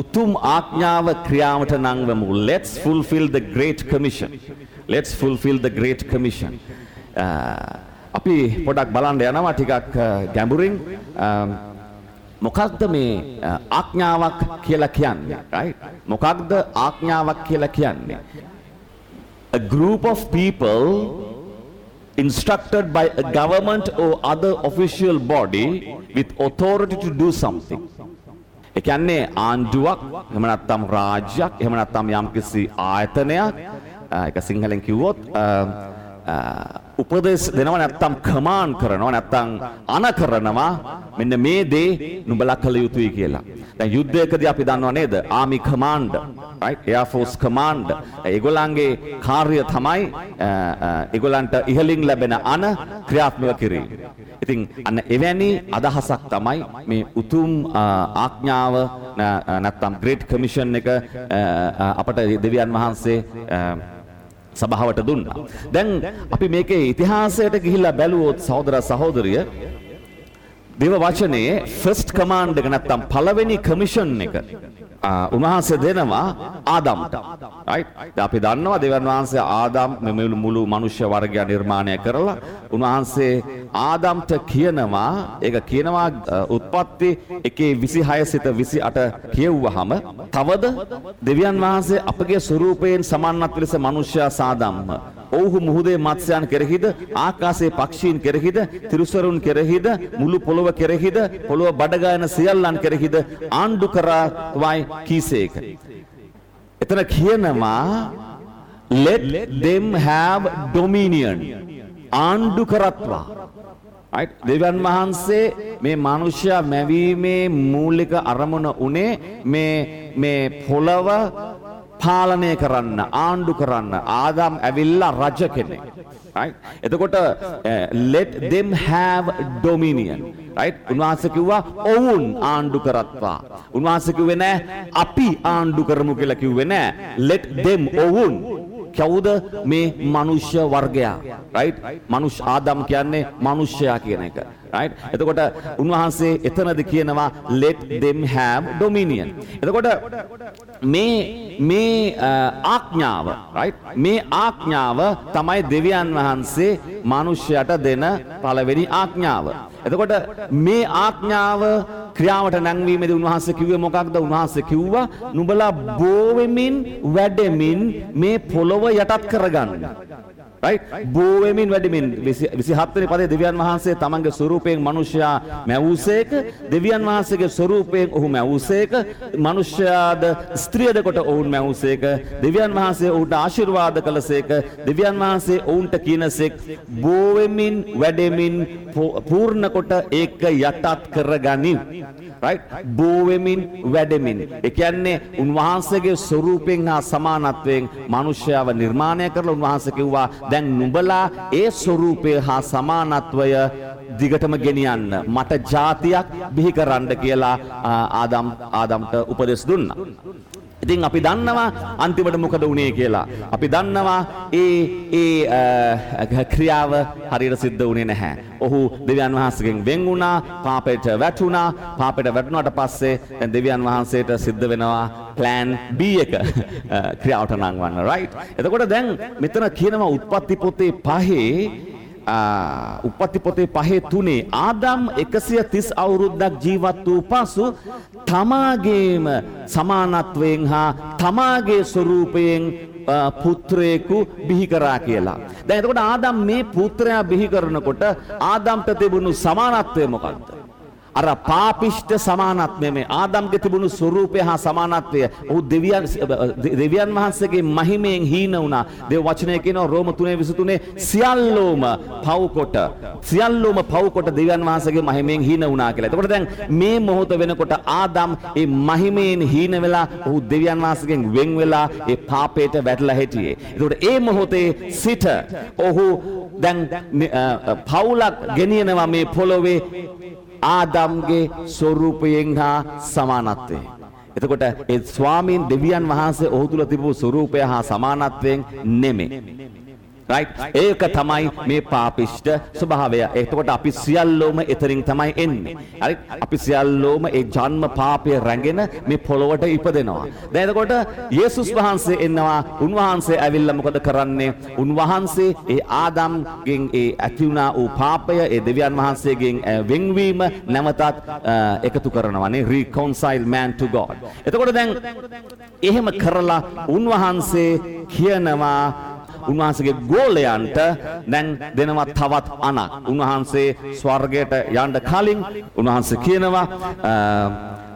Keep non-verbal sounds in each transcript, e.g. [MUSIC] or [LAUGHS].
උතුම් ආඥාව ක්‍රියාවට නංවමු. Let's fulfill the great commission. Let's fulfill the great commission. Uh, අපි පොඩක් බලන්න යනවා ටිකක් uh, ගැඹුරින් um, මොකක්ද මේ uh, ආඥාවක් කියලා කියන්නේ right මොකක්ද ආඥාවක් කියලා කියන්නේ a group of people instructed by a government or other official body with authority to do something ඒ කියන්නේ ආණ්ඩුවක් එහෙම නැත්නම් රාජ්‍යයක් එහෙම නැත්නම් යම්කිසි ආයතනයක් ඒක සිංහලෙන් කිව්වොත් උපදෙස් දෙනවා නැත්නම් කමාන්ඩ් කරනවා නැත්නම් අන කරනවා මෙන්න මේ දේ නුඹලා කළ යුතුයි කියලා. දැන් යුද්ධයකදී අපි දන්නවා නේද? Army command, right? Air Force command. ඒගොල්ලන්ගේ කාර්යය තමයි ඒගොල්ලන්ට ඉහළින් ලැබෙන අන ක්‍රියාත්මක කිරීම. ඉතින් අන්න එවැනි අදහසක් තමයි මේ උතුම් ආඥාව නැත්නම් ග්‍රේට් කමිෂන් එක අපට දෙවියන් වහන්සේ සභාවට දුන්නා. දැන් අපි මේකේ ඉතිහාසයට ගිහිල්ලා බැලුවොත් සහෝදර සහෝදරිය දේව වචනයේ ෆස්ට් කමාන්ඩ් එක නැත්තම් පළවෙනි කමිෂන් එක උන්වහන්සේ දෙනවා ආදම්ට. right? අපි දන්නවා දෙවන් වහන්සේ ආදම් මෙමුළු මුළු මනුෂ්‍ය වර්ගය නිර්මාණය කරලා උන්වහන්සේ ආදම්ට කියනවා ඒක කියනවා උත්පත්ති එකේ 26 සිට 28 කියවුවහම තවද දෙවියන් වහන්සේ අපගේ ස්වරූපයෙන් සමානත් ලෙස මනුෂ්‍යයා සාදම්ම ඔවුහු මුහුදේ මත්ස්‍යයන් කෙරෙහිද ආකාශයේ පක්ෂීන් කෙරෙහිද තිරුසරුන් කෙරෙහිද මුළු පොළොව කෙරෙහිද පොළොව බඩගායන සියල්ලන් කෙරෙහිද ආණ්ඩු කරවයි කීසේක. එතන කියනවා let them have dominion ආණ්ඩු කරත්වා. දෙවන් වහන්සේ මේ මනුෂ්‍යයා මැවීමේ මූලික අරමුණ උනේ මේ පොළව පාලනය කරන්න ආණ්ඩු කරන්න ආදම් ඇවිල්ලා රජ කෙනෙක්. right? එතකොට eh, let them have dominion. Right? උන්වහන්සේ කිව්වා ඔවුන් ආණ්ඩු කරත්වා. උන්වහන්සේ කිව්වේ නෑ අපි ආණ්ඩු කරමු කියලා කිව්වේ නෑ. Let them ඔවුන්. කවුද? මේ මනුෂ්‍ය වර්ගයා. Right? මනුෂ්‍ය ආදම් කියන්නේ මනුෂ්‍යයා කියන එක. Right? එතකොට උන්වහන්සේ එතනද කියනවා let them have dominion. එතකොට මේ මේ ආඥාව right මේ ආඥාව තමයි දෙවියන් වහන්සේ මිනිසයාට දෙන පළවෙනි ආඥාව එතකොට මේ ආඥාව ක්‍රියාවට නැංවීමේදී උන්වහන්සේ කිව්වේ මොකක්ද? උන්වහන්සේ කිව්වා නුඹලා බෝ වෙමින් වැඩෙමින් මේ පොළොව යටත් කරගන්න. Right? බෝ වෙමින් වැඩෙමින් 27 වෙනි පදයේ දෙවියන් වහන්සේ තමන්ගේ ස්වරූපයෙන් මිනිසයා මැවුසේක දෙවියන් වහන්සේගේ ස්වරූපයෙන් ඔහු මැවුසේක මිනිසයාද ස්ත්‍රියද කොට ඔවුන් මැවුසේක දෙවියන් වහන්සේ ඔහුට ආශිර්වාද කළසේක දෙවියන් වහන්සේ ඔවුන්ට කියනසෙක් බෝ වෙමින් වැඩෙමින් පූර්ණ කොට ඒක යටත් කරගනිව් right? බෝ වෙමින් වැඩෙමින්. ඒ කියන්නේ උන්වහන්සේගේ ස්වරූපයෙන් හා සමානත්වයෙන් මිනිසයාව නිර්මාණය කරලා උන්වහන්සේ කිව්වා දැන් නුඹලා ඒ ස්වරූපය හා සමානත්වය දිගටම ගෙනියන්න. මට ජාතියක් බිහි කරන්න කියලා ආදම් ආදම්ට උපදෙස් දුන්නා. ඉතින් අපි දන්නවා අන්තිමට මොකද වුණේ කියලා. අපි දන්නවා ඒ ඒ ක්‍රියාව හරියට සිද්ධ වුණේ නැහැ. ඔහු දෙවියන් වහන්සේගෙන් වෙන් වුණා, පාපයට වැටුණා. පාපයට වැටුණාට පස්සේ දැන් දෙවියන් වහන්සේට සිද්ධ වෙනවා plan B එක [LAUGHS] ක්‍රියාවට නංවන්න right. එතකොට දැන් මෙතන කියනවා උත්පත්ති පොතේ පහේ උපත්ති පොතේ පහේ තුනේ ආදම් 130 අවුරුද්දක් ජීවත් වූ පසු තමාගේම සමානත්වයෙන් හා තමාගේ ස්වරූපයෙන් පුත්‍රයෙකු බිහි කරා කියලා. දැන් එතකොට ආදම් මේ පුත්‍රයා බිහි කරනකොට ආදම්ට තිබුණු සමානත්වය මොකක්ද? අර පාපිෂ්ඨ සමානත්වය මේ ආදම්ගේ තිබුණු ස්වરૂපය හා සමානත්වය ඔහු දෙවියන් දෙවියන් වහන්සේගේ මහිමයෙන් හීන වුණා. දේව වචනය කියනවා රෝම 3:23 සියල්ලෝම පව්කොට සියල්ලෝම පව්කොට දෙවියන් වහන්සේගේ මහිමයෙන් හීන වුණා කියලා. එතකොට දැන් මේ මොහොත වෙනකොට ආදම් ඒ මහිමයෙන් හීන වෙලා ඔහු දෙවියන් වහන්සේගෙන් වෙන් වෙලා ඒ පාපයට වැටලා හිටියේ. එතකොට ඒ මොහොතේ සිට ඔහු දැන් පවුලක් ගෙනියනවා මේ පොළොවේ ආදම්ගේ ස්වරූපයෙන් හා සමානත්වයෙන්. එතකොට ඒ ස්වාමීන් දෙවියන් වහන්සේ ඔහු තුල තිබූ ස්වරූපය හා සමානත්වයෙන් නෙමෙයි. Right? ඒක තමයි මේ පාපිෂ්ඨ ස්වභාවය. එතකොට අපි සියල්ලෝම එතරින් තමයි එන්නේ. හරි? අපි සියල්ලෝම ඒ ජන්ම පාපය රැඟෙන මේ පොළොවට ඉපදෙනවා. දැන් එතකොට යේසුස් වහන්සේ එනවා උන්වහන්සේ ඇවිල්ලා මොකද කරන්නේ? උන්වහන්සේ ඒ ආදම්ගෙන් ඒ ඇති වුණා වූ පාපය ඒ දෙවියන් වහන්සේගෙන් වෙන්වීම නැවතත් එකතු කරනවානේ reconcile man to god. එතකොට දැන් එහෙම කරලා උන්වහන්සේ කියනවා උන්වහන්සේගේ ගෝලයන්ට දැන් දෙනවා තවත් අනක්. උන්වහන්සේ ස්වර්ගයට යන්න කලින් උන්වහන්සේ කියනවා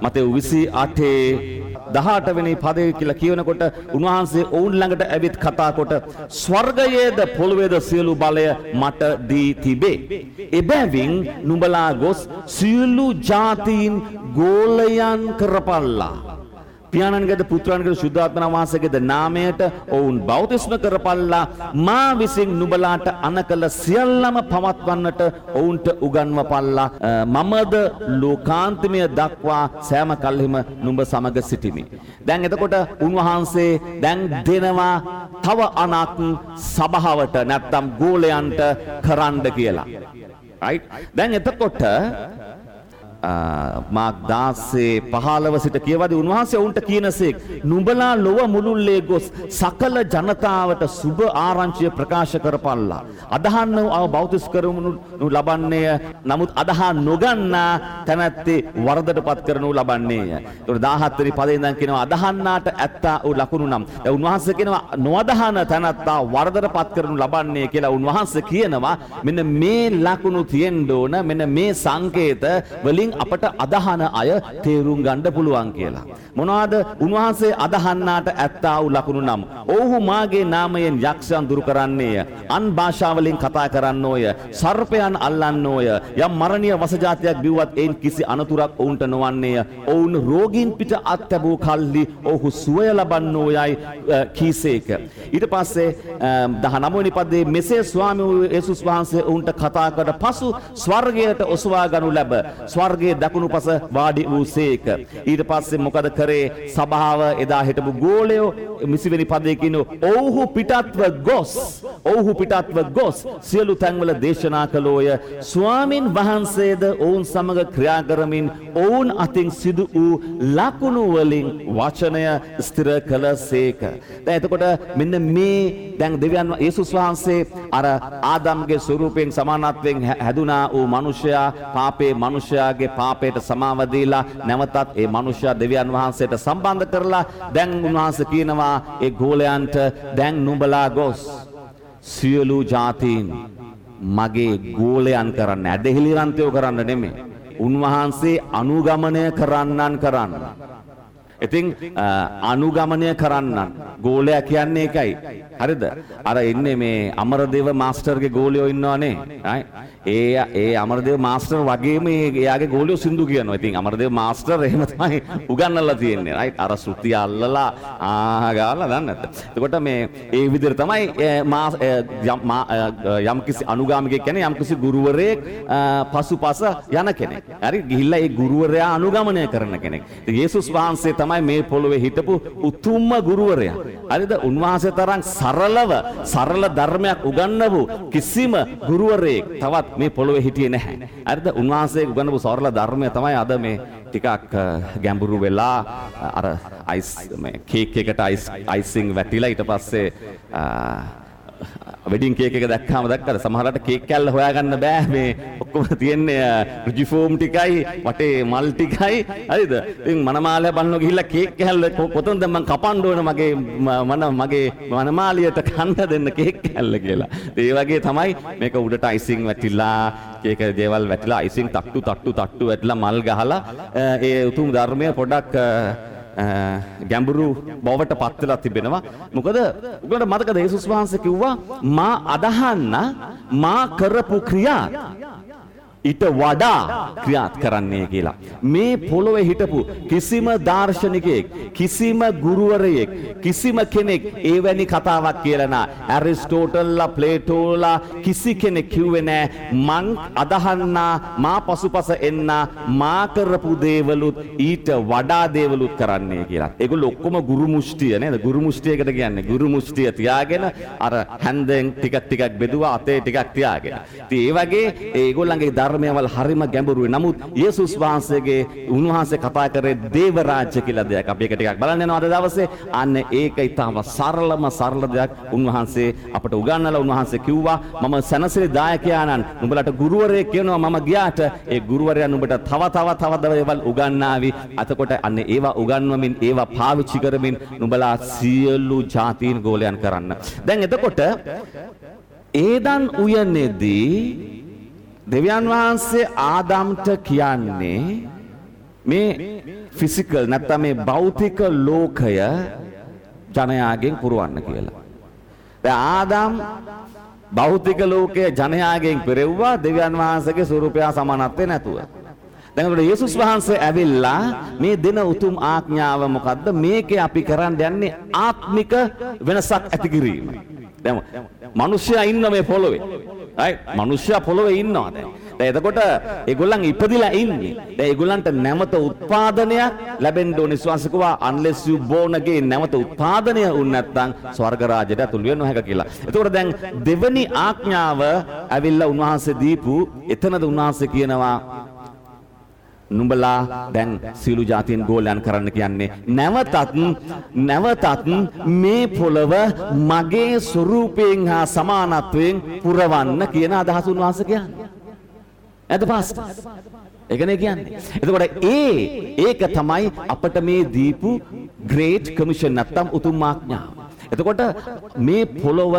මතෙව් 28 18 වෙනි පදේ කියලා කියනකොට උන්වහන්සේ ඔවුන් ළඟට ඇවිත් කතා කොට ස්වර්ගයේද පොළොවේද සියලු බලය මට දී තිබේ. එබැවින් නුඹලා ගොස් සියලු ජාතීන් ගෝලයන් කරපල්ලා. පියාණන්ගේද පුත්‍රයන්ගේද ශුද්ධාත්ම වහන්සේගේද නාමයට ඔවුන් බෞතිස්ම කරපල්ලා මා විසින් නුඹලාට අනකල සියල්ලම පවත්වන්නට ඔවුන්ට උගන්වපල්ලා මමද ලෝකාන්තිමය දක්වා සෑම කල්හිම නුඹ සමග සිටිමි. දැන් එතකොට උන්වහන්සේ දැන් දෙනවා තව අනක් සභාවට නැත්තම් ගෝලයන්ට කරන්න කියලා. right දැන් එතකොට මාක් දාසේ පහළව සිට කියවද උන්වහන්සේ ඔවුන්ට කියනසේක් නුඹලා ලොව මුළුල්ලේ ගොස් සකල ජනතාවට සුබ ආරංචිය ප්‍රකාශ කරපල්ලා. අදහන්න අව බෞතිස් කරමුණු ලබන්නේය නමුත් අදහා නොගන්නා තැනැත්තේ වරදට පත් කරනු ලබන්නේය. තුර දාහත්තරි පදේදන් කෙනවා අදහන්නාට ඇත්තා වූ ලකුණු නම්. උන්වහන්සේ කෙනවා නොවදහන තැනත්තා වරදට පත් කරනු ලබන්නේ කියලා උන්වහන්සේ කියනවා මෙන්න මේ ලකුණු තියෙන්ඩෝන මෙන්න මේ සංකේත වලින් අපට අදහන අය තේරුම් ගණ්ඩ පුළුවන් කියලා. මොනවාද උන්වහන්සේ අදහන්නාට ඇත්තා වූ ලකුණු නම්. ඔහු මාගේ නාමයෙන් යක්ෂයන් දුරු කරන්නේය. අන් භාෂාවලින් කතා කරන්නෝය. සර්පයන් අල්ලන්නෝය. යම් මරණීය වසජාතියක් බිව්වත් එයින් කිසි අනතුරක් ඔවුන්ට නොවන්නේය. ඔවුන් රෝගීන් පිට අත්හැබූ කල්හි ඔහු සුවය ලබන්නෝයයි කීසේක. ඊට පස්සේ දහනමුවනි පදේ මෙසේ ස්වාමී යේසුස් වහන්සේ ඔවුන්ට කතා කර පසු ස්වර්ගයට ඔසවා ගනු ලැබ. ස්වර්ගයේ ඔහුගේ දකුණු පස වාඩි වූසේක. ඊට පස්සේ මොකද කරේ සභාව එදා හිටපු ගෝලයෝ මිසිවෙනි පදයකින් ඔවුහු පිටත්ව ගොස් ඔවුහු පිටත්ව ගොස් සියලු තැන්වල දේශනා කළෝය ස්වාමින් වහන්සේද ඔවුන් සමග ක්‍රියා කරමින් ඔවුන් අතින් සිදු වූ ලකුණු වලින් වචනය ස්ථිර කළසේක. දැන් එතකොට මෙන්න මේ දැන් දෙවියන් යේසුස් වහන්සේ අර ආදම්ගේ ස්වරූපයෙන් සමානත්වයෙන් හැදුනා වූ මිනිසයා පාපේ මිනිසයාගේ පාපයට සමාව දීලා නැවතත් ඒ මනුෂ්‍යයා දෙවියන් වහන්සේට සම්බන්ධ කරලා දැන් උන්වහන්සේ කියනවා ඒ ගෝලයන්ට දැන් නුඹලා ගොස් සියලු ජාතීන් මගේ ගෝලයන් කරන්න ඇදහිලිරන්තයෝ කරන්න නෙමේ. උන්වහන්සේ අනුගමනය කරන්නන් කරන්න. ඉතින් අනුගමනය කරන්නන් ගෝලයා කියන්නේ එකයි. හරිද? අර ඉන්නේ මේ අමරදේව මාස්ටර්ගේ ගෝලියෝ ඉන්නවනේ. ඒ ඒ අමරදේව මාස්ටර් වගේම එයාගේ ගෝලියෝ සින්දු කියනවා. ඉතින් අමරදේව මාස්ටර් එහෙම තමයි උගන්වලා තියෙන්නේ. රයිට්? අර ශ්‍රුති අල්ලලා ආ ගාලා දන්නේ නැත්ද? එතකොට මේ ඒ විදිහට තමයි යම්කිසි අනුගාමිකයෙක් කියන්නේ යම්කිසි ගුරුවරයෙක් පසුපස යන කෙනෙක්. හරි? ගිහිල්ලා ඒ ගුරුවරයා අනුගමනය කරන කෙනෙක්. ඉතින් යේසුස් වහන්සේ තමයි මේ පොළොවේ හිටපු උතුම්ම ගුරුවරයා. හරිද? උන්වහන්සේ තරම් සරලව සරල ධර්මයක් උගන්වපු කිසිම ගුරුවරයෙක් තවත් මේ පොළොවේ හිටියේ නැහැ. හරිද? උන්වහන්සේ උගන්වපු සරල ධර්මය තමයි අද මේ ටිකක් ගැඹුරු වෙලා අර අයිස් මේ කේක් එකට අයිස් අයිසිං වැටිලා ඊට පස්සේ වෙඩින් කේක් එක දැක්කාම දැක්කද සමහරවිට කේක් කැල්ල හොයාගන්න බෑ. මේ ඔක්කොම තියෙන්නේ රුජිෆෝම් ටිකයි වටේ මල් ටිකයි. හරිද? ඉතින් මනමාලය බලන්න ගිහිල්ලා කේක් කැල්ල කොතනද මම කපන්න ඕන මගේ මන මගේ මනමාලියට කන්න දෙන්න කේක් කැල්ල කියලා. ඒ වගේ තමයි මේක උඩට අයිසිං වැටිලා කේක දේවල් වැටිලා අයිසිං තට්ටු තට්ටු තට්ටු වැටිලා මල් ගහලා ඒ උතුම් ධර්මය පොඩක් ගැඹුරු බවට පත්වෙලා තිබෙනවා. මොකද උගලට මතකද යේසුස් වහන්සේ කිව්වා මා අදහන්න මා කරපු ක්‍රියා ඊට වඩා ක්‍රියාත් කරන්නේ කියලා. මේ පොළොවේ හිටපු කිසිම දාර්ශනිකයෙක් කිසිම ගුරුවරයෙක් කිසිම කෙනෙක් ඒවැනි කතාවක් කියලා නා ඇරිස්ටෝටල්ලා ප්ලේටෝලා කිසි කෙනෙක් කිව්වේ නෑ මං අදහන්නා මා පසුපස එන්න මා කරපු දේවලුත් ඊට වඩා දේවලුත් කරන්නේ කියලා. ඒගොල්ලෝ ඔක්කොම ගුරු මුෂ්ටිය නේද? ගුරු මුෂ්ටියකට කියන්නේ ගුරු මුෂ්ටිය තියාගෙන අර හැන්දෙන් ටිකක් ටිකක් බෙදුවා අතේ ටිකක් තියාගෙන. ඉතින් ඒ වගේ ඒගොල්ලන්ගේ ධර්මයවල් හරිම ගැඹුරුයි. නමුත් යේසුස් වහන්සේගේ උන්වහන්සේ කතා කරේ දේව රාජ්‍ය කියලා දෙයක්. අපි ඒක ටිකක් බලන්න යනවා අද දවසේ. අන්න ඒක ඊටම සරලම සරල දෙයක් උන්වහන්සේ අපට උගන්වලා උන්වහන්සේ කිව්වා මම සනසිරි දායකයාණන් නුඹලට ගුරුවරයෙක් කියනවා මම ගියාට ඒ ගුරුවරයා නුඹට තව තව තව දේවල් උගන්නාවි. අතකොට අන්න ඒවා උගන්වමින් ඒවා පාවිච්චි කරමින් නුඹලා සියලු ජාතීන් ගෝලයන් කරන්න. දැන් එතකොට ඒදන් උයනේදී දෙවියන් වහන්සේ ආදම්ට කියන්නේ මේ ෆිසිකල් නැත්තම් මේ භෞතික ලෝකය ජනයාගෙන් පුරවන්න කියලා. දැන් ආදම් භෞතික ලෝකයේ ජනයාගෙන් පෙරෙව්වා දෙවියන් වහන්සේගේ ස්වරූපය සමානත්වේ නැතුව. දැන් උඩ යේසුස් වහන්සේ ඇවිල්ලා මේ දෙන උතුම් ආඥාව මොකද්ද? මේකේ අපි කරන්න යන්නේ ආත්මික වෙනසක් ඇති කිරීම. දැන් මිනිස්සයා ඉන්න මේ පොළොවේ. right? මිනිස්සයා පොළොවේ ඉන්නවා දැන්. දැන් එතකොට ඒගොල්ලන් ඉපදිලා ඉන්නේ. දැන් ඒගොල්ලන්ට නැවත උත්පාදනයක් ලැබෙන්න ඕන විශ්වාසිකවා unless you born again නැවත උත්පාදනය වුණ නැත්නම් ස්වර්ග රාජ්‍යයට ඇතුළු වෙන්න නොහැක කියලා. එතකොට දැන් දෙවනි ආඥාව ඇවිල්ලා උන්වහන්සේ දීපු එතනද උන්වහන්සේ කියනවා නුඹලා දැන් සියලු ජාතීන් ගෝලයන් කරන්න කියන්නේ නැවතත් නැවතත් මේ පොළව මගේ ස්වරූපයෙන් හා සමානත්වයෙන් පුරවන්න කියන අදහස උන්වහන්සේ කියන්නේ. ඇද පාස්ටර්? ඒකනේ කියන්නේ. එතකොට ඒ ඒක තමයි අපට මේ දීපු ග්‍රේට් කමිෂන් නැත්තම් උතුම් ආඥාව. එතකොට මේ පොළොව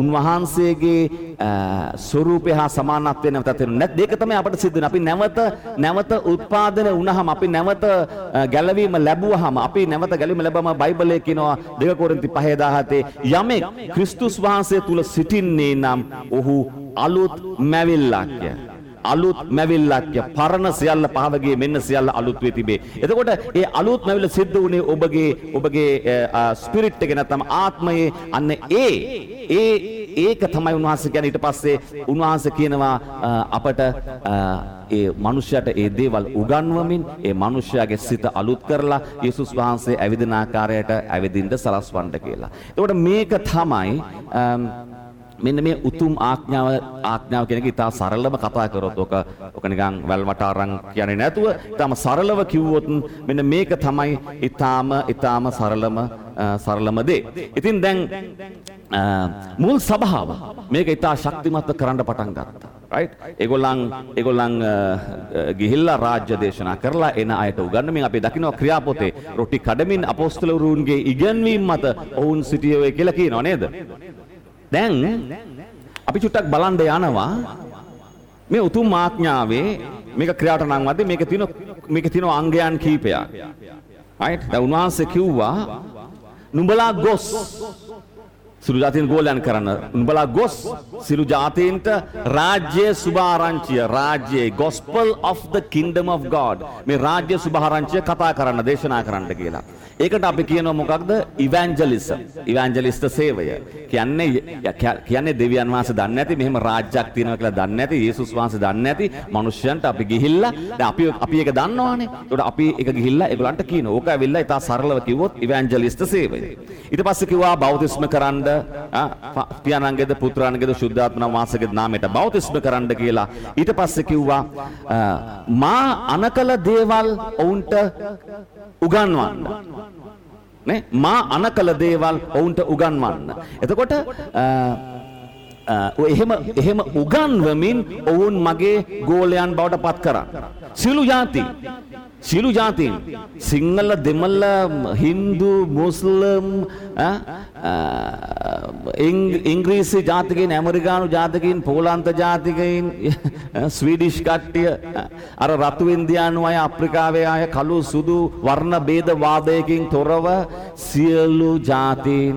උන්වහන්සේගේ ස්වරූපය හා සමානත්වය නැවතත් වෙන නැත් දෙක තමයි අපිට සිද්ධ වෙන්නේ. අපි නැවත නැවත උත්පාදනය වුණාම අපි නැවත ගැලවීම ලැබුවාම අපි නැවත ගැලවීම ලැබම බයිබලයේ කියනවා 2 කොරින්ති 5:17 යමෙක් ක්‍රිස්තුස් වහන්සේ තුල සිටින්නේ නම් ඔහු අලුත් මැවිල්ලක් කියලා. අලුත් මැවිල්ලක්ය පරණ සියල්ල පහවගේ මෙන්න සියල්ල අලුත් වේ තිබේ. එතකොට ඒ අලුත් මැවිල්ල සිද්ධ වුණේ ඔබගේ ඔබගේ ස්පිරිට් එක නැත්නම් ආත්මයේ අන්න ඒ ඒ ඒක තමයි උන්වහන්සේ කියන්නේ ඊට පස්සේ උන්වහන්සේ කියනවා අපට ඒ මනුෂ්‍යයට ඒ දේවල් උගන්වමින් ඒ මනුෂ්‍යයාගේ සිත අලුත් කරලා යේසුස් වහන්සේ ඇවිදින ආකාරයට ඇවිදින්න සලස්වන්න කියලා. එතකොට මේක තමයි මෙන්න මේ උතුම් ආඥාව ආඥාව කියන එක ඉතා සරලව කතා කරොත් ඔක ඔක නිකන් වැල්වට අරන් කියන්නේ නැතුව ඉතාම සරලව කිව්වොත් මෙන්න මේක තමයි ඉතාම ඉතාම සරලම සරලම දේ. ඉතින් දැන් මුල් සභාව මේක ඉතා ශක්තිමත්ව කරන්න පටන් ගත්තා. right? ඒගොල්ලන් ඒගොල්ලන් ගිහිල්ලා රාජ්‍ය දේශනා කරලා එන අයට උගන්වමින් අපි දකිනවා ක්‍රියාපොතේ රොටි කඩමින් අපොස්තලවරුන්ගේ ඉගැන්වීම් මත ඔවුන් සිටියේ කියලා කියනවා නේද? දැන් අපි චුට්ටක් බලන්න යනවා මේ උතුම් ආඥාවේ මේක ක්‍රියාවට නම් වදේ මේක තියෙන මේක තියෙන අංගයන් කීපයක්. right? දැන් උන්වහන්සේ කිව්වා නුඹලා ගොස් සිළු ජාතීන් ගෝලයන් කරන්න. උඹලා ගොස් සිළු ජාතීන්ට රාජ්‍ය සුභාරංචිය රාජ්‍යයේ gospel of the kingdom of god. මේ රාජ්‍ය සුභාරංචිය කතා කරන්න දේශනා කරන්න කියලා. ඒකට අපි කියනවා මොකක්ද? ඉවැන්ජලිසම් ඉවැන්ජලිස්ට සේවය. කියන්නේ කියන්නේ දෙවියන් වහන්සේ දන්නේ නැති මෙහෙම රාජ්‍යයක් තියෙනවා කියලා දන්නේ නැති යේසුස් වහන්සේ දන්නේ නැති මිනිස්යන්ට අපි ගිහිල්ලා දැන් අපි අපි ඒක දන්නවානේ. ඒකට අපි ඒක ගිහිල්ලා ඒගොල්ලන්ට කියනවා. ඕක ඇවිල්ලා ඉතා සරලව කිව්වොත් ඉවැන්ජලිස්ට සේවය. ඊට පස්සේ කිව්වා බෞද්ධිස්ම කරන්න පියාණන්ගේද පුත්‍රයන්ගේද ශුද්ධාත්ම වාසගේ නාමයට බෞද්ධිස්ම කරන්න කියලා ඊට පස්සේ කිව්වා මා අනකල දේවල් ඔවුන්ට උගන්වන්න නේ මා අනකල දේවල් ඔවුන්ට උගන්වන්න. එතකොට එහෙම එහෙම උගන්වමින් ඔවුන් මගේ ගෝලයන් බවට පත් කරා. සියලු ජාති සියලු ජාතීන් සිංහල දෙමළ හින්දු මුස්ලිම් ඉංග්‍රීසි ජාතිකයින් ඇමරිකානු ජාතිකයින් පෝලන්ත ජාතිකයින් ස්වීඩිෂ් කට්ටිය අර රතු ඉන්දියානු අය අප්‍රිකාවේ අය කළු සුදු වර්ණ ભેද වාදයකින් තොරව සියලු ජාතීන්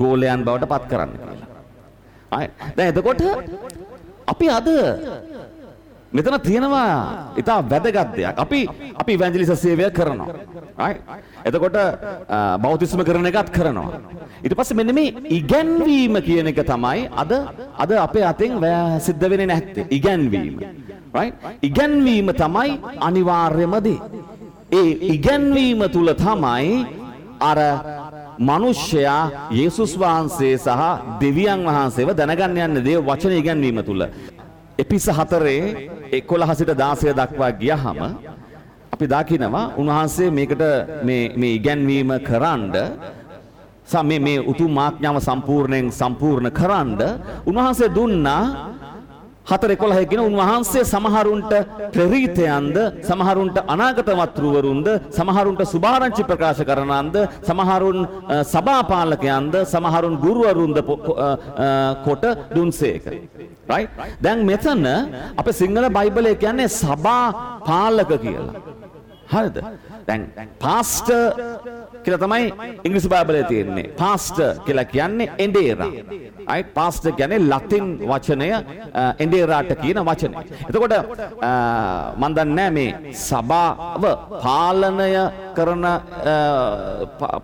ගෝලයන් බවට පත් කරන්න කියලා. දැන් එතකොට අපි අද මෙතන තියෙනවා ඉතා වැදගත් දෙයක්. අපි අපි ඉවැන්ජලිස සේවය කරනවා. right? එතකොට බෞතිස්ම කරන එකත් කරනවා. ඊට පස්සේ මෙන්න මේ ඉගැන්වීම කියන එක තමයි අද අද අපේ අතෙන් සිද්ධ වෙන්නේ නැත්තේ. ඉගැන්වීම. right? ඉගැන්වීම තමයි අනිවාර්යම දේ. ඒ ඉගැන්වීම තුල තමයි අර මිනිසයා යේසුස් වහන්සේ සහ දෙවියන් වහන්සේව දැනගන්න යන්නේ දේ වචන ඉගැන්වීම තුල. එපිස 4 11 සිට 16 දක්වා ගියහම අපි දකිනවා උන්වහන්සේ මේකට මේ මේ ඉගැන්වීම කරන්ඩ මේ මේ උතුම් ආඥාව සම්පූර්ණයෙන් සම්පූර්ණ කරන්ඩ උන්වහන්සේ දුන්නා හතර එකොළහ කියන උන්වහන්සේ සමහරුන්ට ප්‍රරීතයන්ද සමහරුන්ට අනාගත වත්රුවරුන්ද සමහරුන්ට සුභාරංචි ප්‍රකාශ කරනන්ද සමහරුන් සභාපාලකයන්ද සමහරුන් ගුරුවරුන්ද කොට දුන්සේක. දැන් මෙතන අප සිංහල බයිබලය කියන්නේ සභා පාලක කියලා. හරිද? දැන් පාස්ට කියලා තමයි ඉංග්‍රීසි බයිබලයේ තියෙන්නේ. පාස්ට කියලා කියන්නේ එන්ඩේරා. අයි පාස්ට කියන්නේ ලතින් වචනය එන්ඩේරාට කියන වචනය. එතකොට මම දන්නේ මේ සභාව පාලනය කරන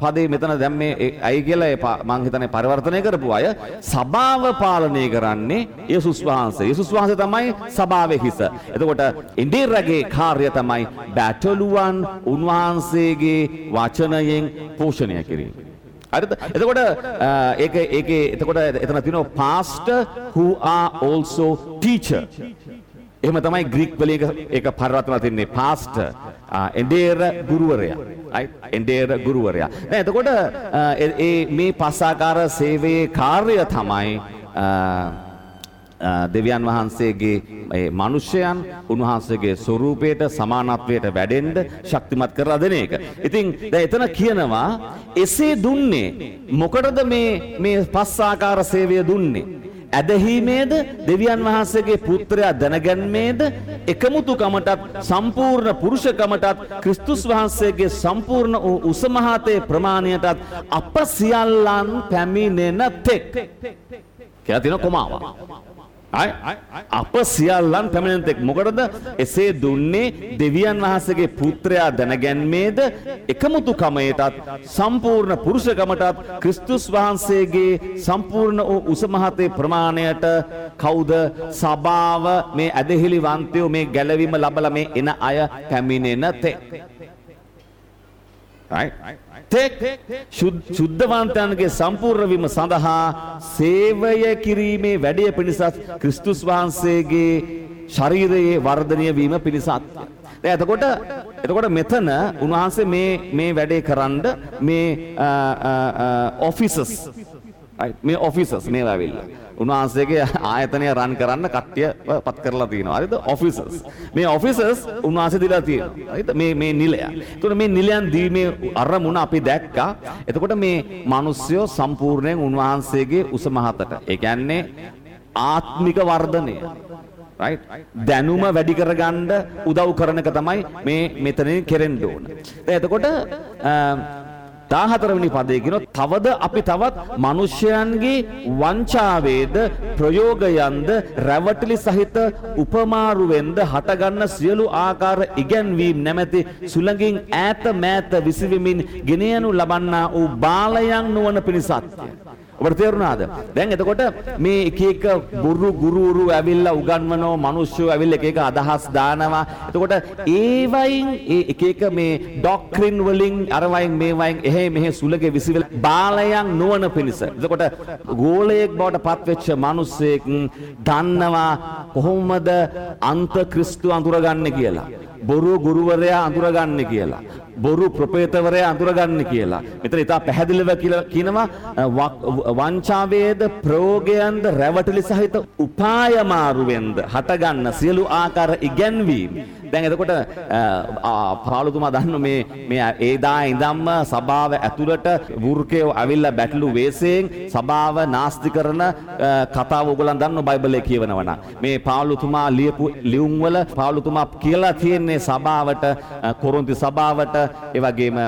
පදේ මෙතන දැන් මේ අය කියලා මං හිතන්නේ පරිවර්තනය කරපු අය සභාව පාලනය කරන්නේ යේසුස් වහන්සේ. යේසුස් වහන්සේ තමයි සභාවේ හිස. එතකොට එන්ඩේරාගේ කාර්යය තමයි බැටළුවන් උන්වහන්සේගේ වචනයෙන් පෝෂණය කිරීම. හරිද? එතකොට ඒක ඒකේ එතකොට එතන තියෙනවා pastor who are also teacher. එහෙම තමයි ග්‍රීක් වලින් ඒක පරිවර්තන තින්නේ pastor එන්ඩේර ගුරුවරයා. එන්ඩේර ගුරුවරයා. දැන් එතකොට ඒ මේ පස්සාකාර සේවයේ කාර්යය තමයි දෙවියන් වහන්සේගේ මනුෂ්‍යයන් උන්වහන්සේගේ ස්වරූපයට සමානත්වයට වැඩෙන්ඩ ශක්තිමත් කරලා දෙන එක. ඉතින් දැ එතන කියනවා එසේ දුන්නේ මොකටද මේ පස්සාකාර සේවය දුන්නේ. ඇදහීමේද දෙවියන් වහන්සේගේ පුත්‍රයා දැනගැන්මේද එකමුතුකමටත් සම්පූර්ණ පුරුෂකමටත් ක්‍රිස්තුස් වහන්සේගේ සම්පූර්ණ වූ උසමහතේ ප්‍රමාණයටත් අප සියල්ලන් පැමිණෙන තෙක්. කියලා තින කොමාවා. අප සියල්ලන් පැමිණෙන්තෙක් මොකටද? එසේ දුන්නේ දෙවියන් වහන්සේගේ පුත්‍රයා දැනගැන්මේද? එකමුතුකමයටත් සම්පූර්ණ පුරුෂකමටත් ක්‍රිස්තුස් වහන්සේගේ සම්පූර්ණ වූ උසමහතේ ප්‍රමාණයට කවුද? සභාව මේ ඇදහිලි වන්තයෝ මේ ගැලවීම ලබල මේ එන අය පැමිණෙන තෙක්. Right? තෙක් ශුද්ධවන්තයන්ගේ සම්පූර්ණ වීම සඳහා සේවය කිරීමේ වැඩය පිණිසත් ක්‍රිස්තුස් වහන්සේගේ ශරීරයේ වර්ධනය වීම පිණිසත්. එතකොට එතකොට මෙතන උන්වහන්සේ මේ මේ වැඩේ කරන්න මේ ඔෆිසස් මේ ඔෆිසස් මේ ඇවිල්ලා උන්වහන්සේගේ ආයතනය රන් කරන්න කට්ටිය පත් කරලා තියෙනවා. හරිද? ඔෆිසර්ස්. මේ ඔෆිසර්ස් උන්වහන්සේ දීලා තියෙනවා. හරිද? මේ මේ නිලය. එතකොට මේ නිලයන් දීමේ අරමුණ අපි දැක්කා. එතකොට මේ මිනිස්සුયો සම්පූර්ණයෙන් උන්වහන්සේගේ උස මහතට. ඒ කියන්නේ ආත්මික වර්ධනය. right දැනුම වැඩි කරගන්න උදව් කරන එක තමයි මේ මෙතනින් කෙරෙන්න ඕන. එතකොට දාහතරවනි පදේ කියන තවද අපි තවත් මිනිසයන්ගේ වංචාවේද ප්‍රයෝගයන්ද රැවටිලි සහිත උපමාරුවෙන්ද හටගන්න සියලු ආකාර ඉගැන්වීම් නැමැති සුළඟින් ඈත මෑත විසිවිමින් ගෙනයනු ලබන්නා වූ බාලයන් නුවන පිණිසත්ය. ඔබට තේරුණාද? දැන් එතකොට මේ එක එක ගුරු ගුරුවරු ඇවිල්ලා උගන්වනෝ මිනිස්සු ඇවිල්ලා එක එක අදහස් දානවා. එතකොට ඒවයින් ඒ එක එක මේ ඩොක්ට්‍රින් වලින් අරවයින් මේවයින් එහෙ මෙහෙ සුලගේ විසිවල බාලයන් නොවන පිණිස. එතකොට ගෝලයෙක් බවට පත්වෙච්ච මිනිස්සෙක් දන්නවා කොහොමද අන්ත ක්‍රිස්තු අඳුරගන්නේ කියලා. බොරු ගුරුවරයා අඳුරගන්නේ කියලා. බොරු ප්‍රපේතවරයා අඳුරගන්න කියලා. මෙතන ඉතා පැහැදිලිව කියනවා වංචාවේද ප්‍රෝගයන්ද රැවටලි සහිත උපායමාරුවෙන්ද හටගන්න සියලු ආකාර ඉගැන්වීම. දැන් එතකොට පාලුතුමා දන්න මේ මේ ඒදා ඉඳම්ම සභාව ඇතුළට වෘර්කයෝ ඇවිල්ලා බැටලු වේසයෙන් සභාව නාස්ති කරන කතාව ඔයගොල්ලන් දන්න බයිබලයේ කියවනවා මේ පාලුතුමා ලියපු ලියුම්වල පාලුතුමා කියලා තියෙන්නේ සභාවට කොරින්ති සභාවට ඒ වගේම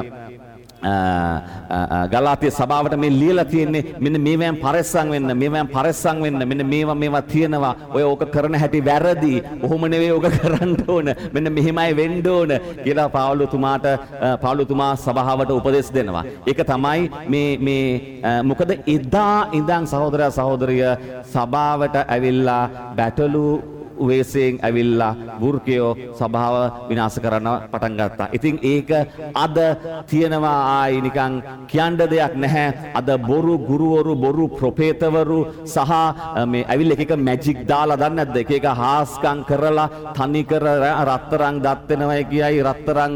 ගලාතිය සභාවට මේ ලියලා තියෙන්නේ මෙන්න මේවෙන් පරස්සම් වෙන්න මේවෙන් පරස්සම් වෙන්න මෙන්න මේවා මේවා තියෙනවා ඔය ඕක කරන හැටි වැරදි ඔහොම නෙවෙයි ඕක කරන්න ඕන මෙන්න මෙහෙමයි වෙන්න ඕන කියලා පාවුලුතුමාට පාවුලුතුමා සභාවට උපදෙස් දෙනවා ඒක තමයි මේ මේ මොකද එදා ඉඳන් සහෝදරයා සහෝදරිය සභාවට ඇවිල්ලා බැටළු වේසයෙන් ඇවිල්ලා වෘර්කයෝ සභාව විනාශ කරන්න පටන් ගත්තා. ඉතින් ඒක අද තියෙනවා ආයි නිකන් කියන්න දෙයක් නැහැ. අද බොරු ගුරුවරු බොරු ප්‍රොපේතවරු සහ මේ ඇවිල්ලා එක එක මැජික් දාලා දන්නේ නැද්ද? එක එක හාස්කම් කරලා තනි කර රත්තරන් දත් වෙනවයි කියයි රත්තරන්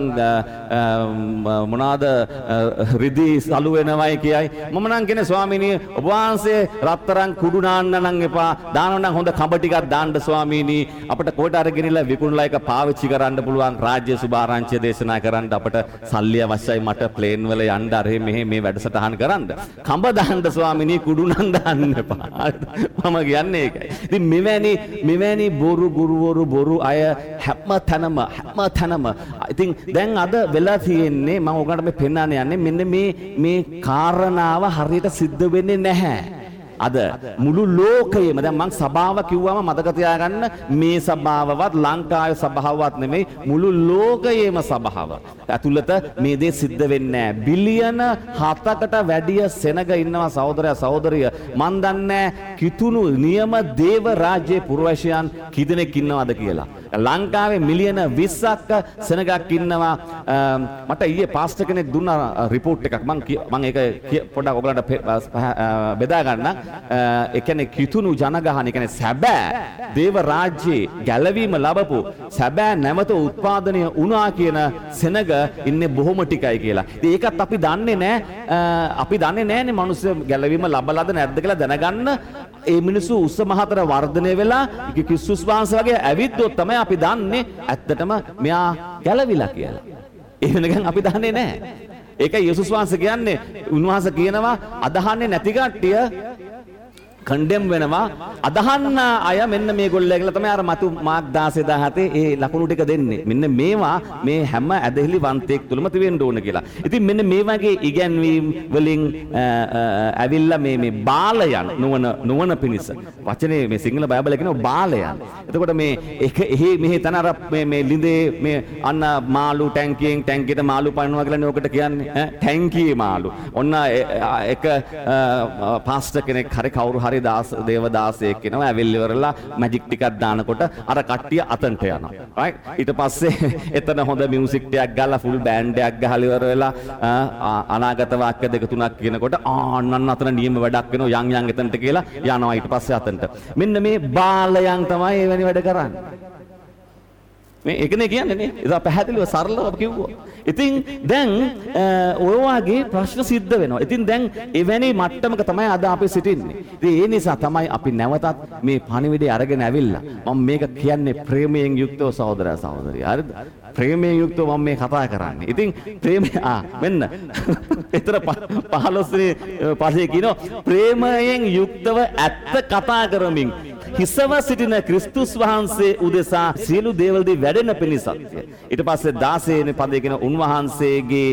මොනවාද රිදී සලු වෙනවයි කියයි. මම නම් කියන්නේ ස්වාමීනි ඔබ වහන්සේ රත්තරන් කුඩු නාන්න නම් එපා. දානවා නම් හොඳ කඹ ටිකක් දාන්න ස්වාමීනි වගේනි අපට කොට අරගෙනලා විකුණලා එක පාවිච්චි කරන්න පුළුවන් රාජ්‍ය සුභාරංචිය දේශනා කරන්න අපට සල්ලි අවශ්‍යයි මට ප්ලේන් වල යන්න අර මෙහෙ මේ වැඩසටහන් කරන්න. කඹ දාන්න ස්වාමිනී කුඩු නම් දාන්න එපා. මම කියන්නේ ඒකයි. ඉතින් මෙවැනි මෙවැනි බොරු ගුරුවරු බොරු අය හැම තැනම හැම තැනම ඉතින් දැන් අද වෙලා තියෙන්නේ මම ඔයගලට මේ පෙන්වන්න යන්නේ මෙන්න මේ මේ කාරණාව හරියට සිද්ධ වෙන්නේ නැහැ. අද මුළු ලෝකයේම දැන් මං සභාව කිව්වම මතක තියාගන්න මේ සභාවවත් ලංකාවේ සභාවවත් නෙමෙයි මුළු ලෝකයේම සභාව. ඇතුළත මේ දේ සිද්ධ වෙන්නේ බිලියන 7කට වැඩිය සෙනග ඉන්නවා සහෝදරයා සහෝදරිය. මන් දන්නේ කිතුණු නියම දේව රාජ්‍යයේ පුරවැසියන් කීදෙනෙක් ඉන්නවද කියලා. ලංකාවේ මිලියන 20ක් සෙනගක් ඉන්නවා. මට ඊයේ පාස්ටර් කෙනෙක් දුන්න රිපෝට් එකක්. මම මම ඒක පොඩ්ඩක් ඔයගලන්ට බෙදා ගන්න. ඒ කියන්නේ කිතුණු ජනගහන ඒ කියන්නේ සැබෑ දේව රාජ්‍යයේ ගැලවීම ලැබපු සැබෑ නැවත උත්පාදනය වුණා කියන සෙනග ඉන්නේ බොහොම ටිකයි කියලා. ඉතින් ඒකත් අපි දන්නේ නැහැ අපි දන්නේ නැහැනේ මිනිස්සු ගැලවීම ලබලාද නැද්ද කියලා දැනගන්න. ඒ මිනිස්සු උස්ස මහතර වර්ධනය වෙලා කිස්සුස් වහන්සේ වගේ ඇවිද්දොත් තමයි අපි දන්නේ ඇත්තටම මෙයා ගැලවිලා කියලා. ඒ වෙනකන් අපි දන්නේ නැහැ. ඒකයි යේසුස් වහන්සේ කියන්නේ උන්වහන්සේ කියනවා අදහන්නේ නැති කට්ටිය කන්ඩෙම් වෙනවා අදහන්න අය මෙන්න මේ ගොල්ලෝ කියලා තමයි අර මතු මාක් 16017 ඒ ලකුණු ටික දෙන්නේ. මෙන්න මේවා මේ හැම ඇදහිලි වන්තයෙක් තුලම තියෙන්න ඕන කියලා. ඉතින් මෙන්න මේ වගේ ඉගැන්වීම් වලින් ඇවිල්ලා මේ මේ බාලයන් නුවණ නුවණ පිණිස වචනේ මේ සිංහල බයිබලයේ කියනවා බාලයන්. එතකොට මේ එක එහි මෙහි තන අර මේ මේ ලිඳේ මේ අන්න මාළු ටැංකියෙන් ටැංකියට මාළු පනනවා කියලානේ ඔකට කියන්නේ ඈ ටැංකියේ මාළු. ඔන්න එක පාස්ටර් කෙනෙක් හරි කවුරු හරි හරි දාස දේවදාසයෙක් කෙනවා ඇවිල්ලි ඉවරලා මැජික් ටිකක් දානකොට අර කට්ටිය අතන්ට යනවා. රයිට් ඊට පස්සේ [LAUGHS] එතන හොඳ මියුසික් ටිකක් ගාලා ෆුල් බෑන්ඩ් එකක් ගහලා ඉවර වෙලා අනාගත වාක්‍ය දෙක තුනක් කියනකොට ආන්නන්න අතන නියම වැඩක් වෙනවා යන් යන් එතනට කියලා යනවා ඊට පස්සේ අතන්ට. මෙන්න මේ බාලයන් තමයි එවැනි වැඩ කරන්නේ. මේ එකනේ කියන්නේ නේ. ඒක පැහැදිලිව සරලව කිව්වා. ඉතින් දැන් ඔය වගේ ප්‍රශ්න සිද්ධ වෙනවා. ඉතින් දැන් එවැනි මට්ටමක තමයි අද අපි සිටින්නේ. ඉතින් ඒ නිසා තමයි අපි නැවතත් මේ පණිවිඩය අරගෙන ඇවිල්ලා මම මේක කියන්නේ ප්‍රේමයෙන් යුක්තව සහෝදරයා සහෝදරිය. හරිද? ප්‍රේමයෙන් යුක්තව මම මේ කතා කරන්නේ. ඉතින් ප්‍රේමය ආ මෙන්න. ඒතර 15 වෙනි පස්සේ කියනවා ප්‍රේමයෙන් යුක්තව ඇත්ත කතා කරමින් හිසව සිටින ක්‍රිස්තුස් වහන්සේ උදෙසා සියලු දේවල්දී වැඩෙන පිණිසත්ය. ඊට පස්සේ 16 වෙනි පදේ කියන උන්වහන්සේගේ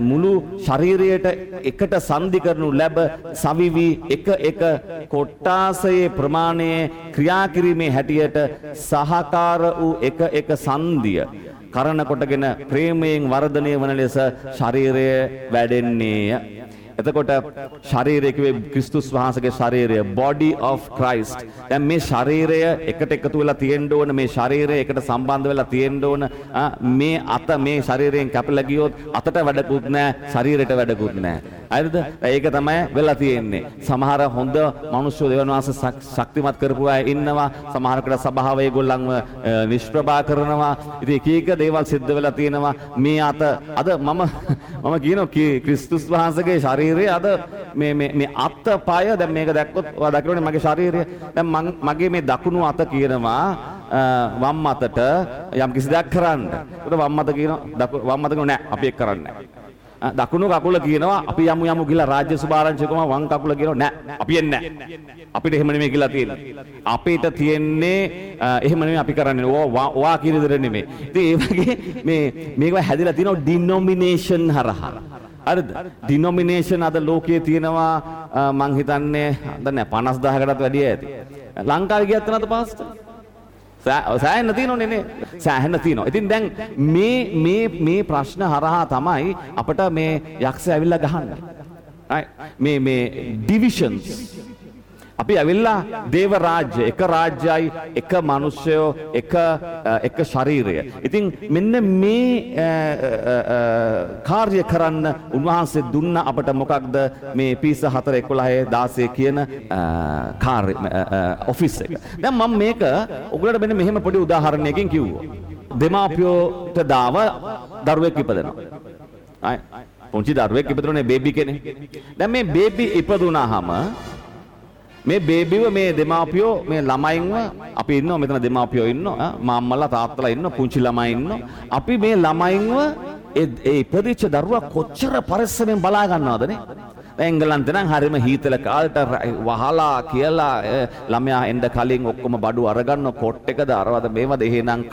මුළු ශරීරයට එකට සන්ධි කරනු ලැබ සවිවි එක එක කොට්ටාසයේ ප්‍රමාණය ක්‍රියා කිරීමේ හැටියට සහකාර වූ එක එක සන්ධිය කරන කොටගෙන ප්‍රේමයෙන් වර්ධනය වන ලෙස ශරීරය වැඩෙන්නේය. එතකොට ශරීරය කිව්වේ ක්‍රිස්තුස් වහන්සේගේ ශරීරය body of Christ. දැන් මේ ශරීරය එකට එකතු වෙලා තියෙන්න ඕන මේ ශරීරය එකට සම්බන්ධ වෙලා තියෙන්න ඕන මේ අත මේ ශරීරයෙන් කැපලා ගියොත් අතට වැඩකුත් නැහැ ශරීරයට වැඩකුත් නැහැ. හරිද? ඒක තමයි වෙලා තියෙන්නේ. සමහර හොඳ මිනිස්සු දෙවන් වහන්සේ ශක්තිමත් කරපු අය ඉන්නවා. සමහරකට සභාව ඒගොල්ලන්ව නිෂ්ප්‍රභා කරනවා. ඉතින් එක එක දේවල් සිද්ධ වෙලා තියෙනවා. මේ අත අද මම මම කියනවා ක්‍රිස්තුස් වහන්සේගේ ශරීරය ශරීරය අද මේ මේ මේ අත් පාය දැන් මේක දැක්කොත් ඔයා දකිනවනේ මගේ ශරීරය. දැන් මගේ මේ දකුණු අත කියනවා වම් අතට යම් කිසි දෙයක් කරන්න. ඒකට වම් අත කියනවා වම් අත කියනවා නෑ අපි ඒක කරන්නේ නෑ. දකුණු කකුල කියනවා අපි යමු යමු කියලා රාජ්‍ය සුභාරංචිකම වම් කකුල කියනවා නෑ අපි එන්නේ නෑ. අපිට එහෙම නෙමෙයි කියලා තියෙන්නේ. අපිට තියෙන්නේ එහෙම නෙමෙයි අපි කරන්නේ ඔවා කියන දේ නෙමෙයි. ඉතින් ඒ වගේ මේ මේක හැදිලා තියෙනවා ඩිනොමිනේෂන් හරහා. හරිද? ඩිනොමිනේෂන් අද ලෝකයේ තියෙනවා මං හිතන්නේ දන්නේ 50000කටත් වැඩිය ඇති. ලංකාවේ ගියත් නැත පාස්ට. සෑහෙන්න තියෙනවනේ නේ. සෑහෙන්න තියෙනවා. ඉතින් දැන් මේ මේ මේ ප්‍රශ්න හරහා තමයි අපිට මේ යක්ෂ ඇවිල්ලා ගහන්නේ. මේ මේ ඩිවිෂන්ස් අපි ඇවිල්ලා දේව රාජ්‍ය එක රාජ්‍යයි එක මිනිස්සයෝ එක එක ශරීරය. ඉතින් මෙන්න මේ කාර්ය කරන්න උන්වහන්සේ දුන්න අපට මොකක්ද මේ පිස 4 11 16 කියන කාර්ය ඔෆිස් එක. දැන් මම මේක ඔයගලට මෙන්න මෙහෙම පොඩි උදාහරණයකින් කිව්වා. දෙමාපියෝට දාව දරුවෙක් ඉපදෙනවා. පුංචි දරුවෙක් ඉපදුනේ බේබි කෙනෙක්. දැන් මේ බේබි ඉපදුනාම මේ බේබිව මේ දෙමාපියෝ මේ ළමයින්ව අපි ඉන්නවා මෙතන දෙමාපියෝ ඉන්නවා මාම්මලා තාත්තලා ඉන්නවා පුංචි ළමයි ඉන්නවා. අපි මේ ළමයින්ව ඒ ඉපදිච්ච දරුවා කොච්චර පරිස්සමෙන් බලා ගන්නවදනේ එංගලන්තේ නම් හරිම හීතල කාලට වහලා කියලා ළමයා එන්න කලින් ඔක්කොම බඩු අරගන්න පොට් එකද අරවද මේවද එහෙනම්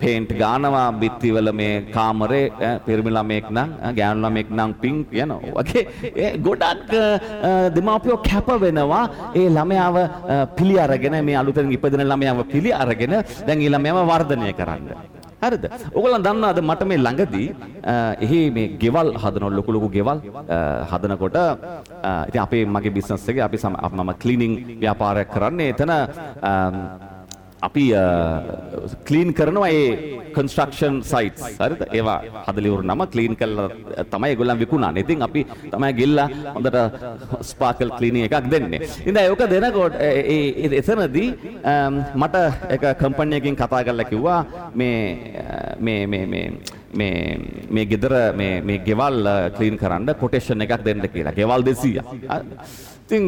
පේන්ට් ගානවා බිත්තිවල මේ කාමරේ පිරිමි ළමෙක් නම් ගෑනු ළමෙක් නම් පින්ක් යනවා. වගේ ගොඩක් දෙමාපියෝ කැප වෙනවා. ඒ ළමයාව පිළි අරගෙන මේ අලුතෙන් ඉපදෙන ළමයාව පිළි අරගෙන දැන් ඒ ළමයාව වර්ධනය කරන්න. හරිද? ඔයගොල්ලන් දන්නවද මට මේ ළඟදී එහි මේ ගෙවල් හදන ලොකු ලොකු ගෙවල් හදනකොට ඉතින් අපේ මගේ බිස්නස් එකේ අපි මම ක්ලීනින් ව්‍යාපාරයක් කරන්නේ එතන අපි ක්ලීන් කරනවා ඒ කන්ස්ට්‍රක්ෂන් සයිට්ස් හරිද ඒවා හදලා ඉවර නම ක්ලීන් කරලා තමයි ඒගොල්ලන් විකුණන්නේ. ඉතින් අපි තමයි ගිල්ලා හොඳට ස්පාර්කල් ක්ලීනින් එකක් දෙන්නේ. ඉතින් ඒක දෙනකොට ඒ එතනදී මට එක කම්පැනි එකකින් කතා කරලා කිව්වා මේ මේ මේ මේ මේ මේ ගෙදර මේ මේ ගෙවල් ක්ලීන් කරන්න කොටේෂන් එකක් දෙන්න කියලා. ගෙවල් 200ක්. ඉතින්